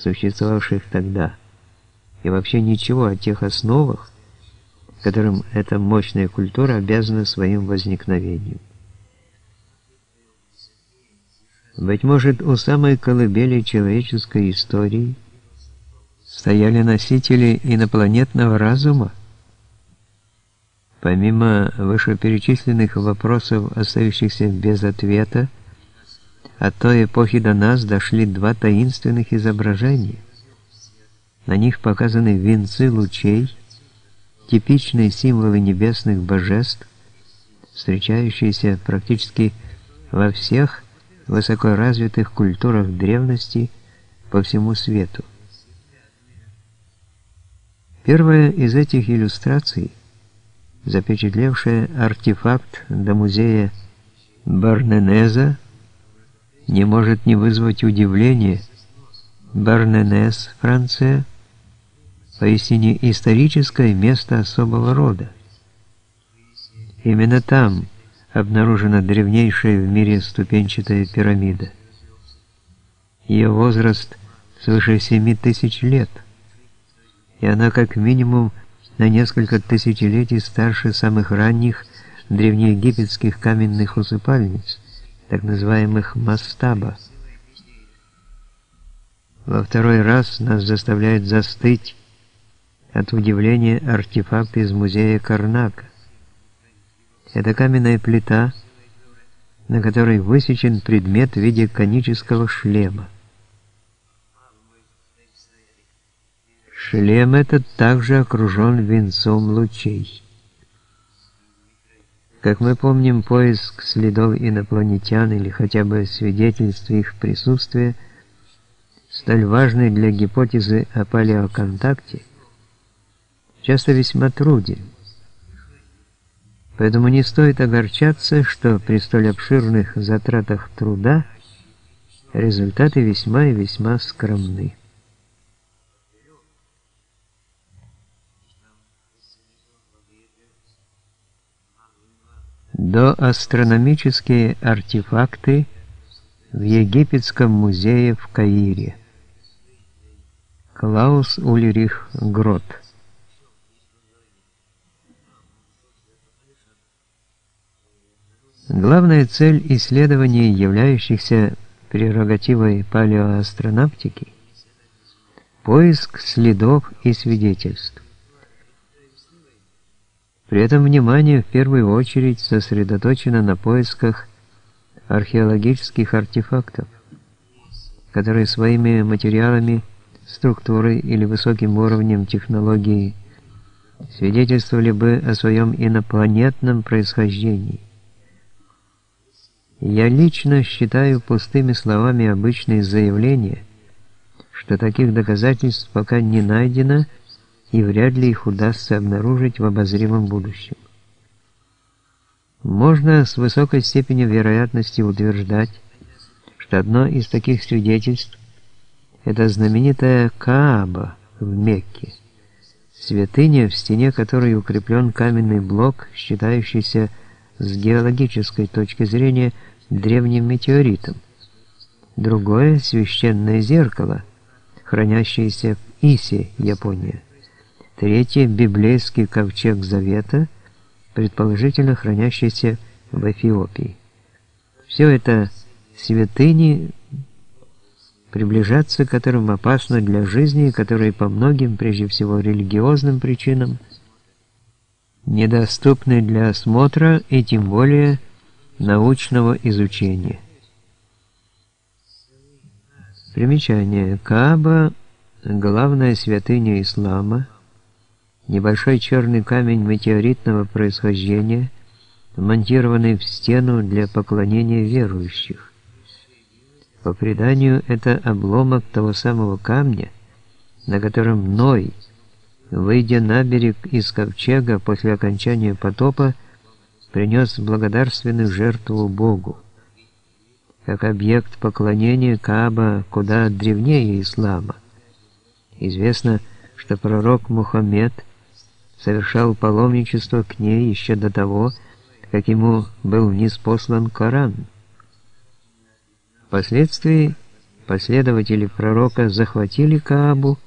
существовавших тогда, и вообще ничего о тех основах, которым эта мощная культура обязана своим возникновением. Быть может, у самой колыбели человеческой истории стояли носители инопланетного разума? Помимо вышеперечисленных вопросов, остающихся без ответа, от той эпохи до нас дошли два таинственных изображения. На них показаны венцы лучей, типичные символы небесных божеств, встречающиеся практически во всех высокоразвитых культурах древности по всему свету. Первая из этих иллюстраций, запечатлевшая артефакт до музея Барненеза, не может не вызвать удивления. Барненез, Франция, поистине историческое место особого рода. Именно там обнаружена древнейшая в мире ступенчатая пирамида. Ее возраст свыше 7 тысяч лет, и она как минимум на несколько тысячелетий старше самых ранних древнеегипетских каменных усыпальниц – так называемых мастаба. Во второй раз нас заставляет застыть от удивления артефакт из музея Карнака. Это каменная плита, на которой высечен предмет в виде конического шлема. Шлем этот также окружен венцом лучей. Как мы помним, поиск следов инопланетян или хотя бы свидетельств их присутствия, столь важный для гипотезы о палеоконтакте, часто весьма труден. Поэтому не стоит огорчаться, что при столь обширных затратах труда результаты весьма и весьма скромны. Доастрономические артефакты в Египетском музее в Каире. Клаус Ульрих Грот Главная цель исследований, являющихся прерогативой палеоастронавтики – поиск следов и свидетельств. При этом внимание в первую очередь сосредоточено на поисках археологических артефактов, которые своими материалами, структурой или высоким уровнем технологии свидетельствовали бы о своем инопланетном происхождении. Я лично считаю пустыми словами обычные заявления, что таких доказательств пока не найдено, и вряд ли их удастся обнаружить в обозримом будущем. Можно с высокой степенью вероятности утверждать, что одно из таких свидетельств – это знаменитая Кааба в Мекке, святыня, в стене которой укреплен каменный блок, считающийся с геологической точки зрения древним метеоритом. Другое – священное зеркало, хранящееся в Исе, Япония. Третье – библейский ковчег Завета, предположительно хранящийся в Эфиопии. Все это святыни, приближаться к которым опасно для жизни, которые по многим, прежде всего религиозным причинам, недоступны для осмотра и тем более научного изучения. Примечание. Кааба – главная святыня ислама – Небольшой черный камень метеоритного происхождения, монтированный в стену для поклонения верующих. По преданию, это обломок того самого камня, на котором Ной, выйдя на берег из ковчега после окончания потопа, принес благодарственную жертву Богу. Как объект поклонения Кааба куда древнее ислама. Известно, что пророк Мухаммед – совершал паломничество к ней еще до того, как ему был ниспослан Коран. Впоследствии последователи пророка захватили Каабу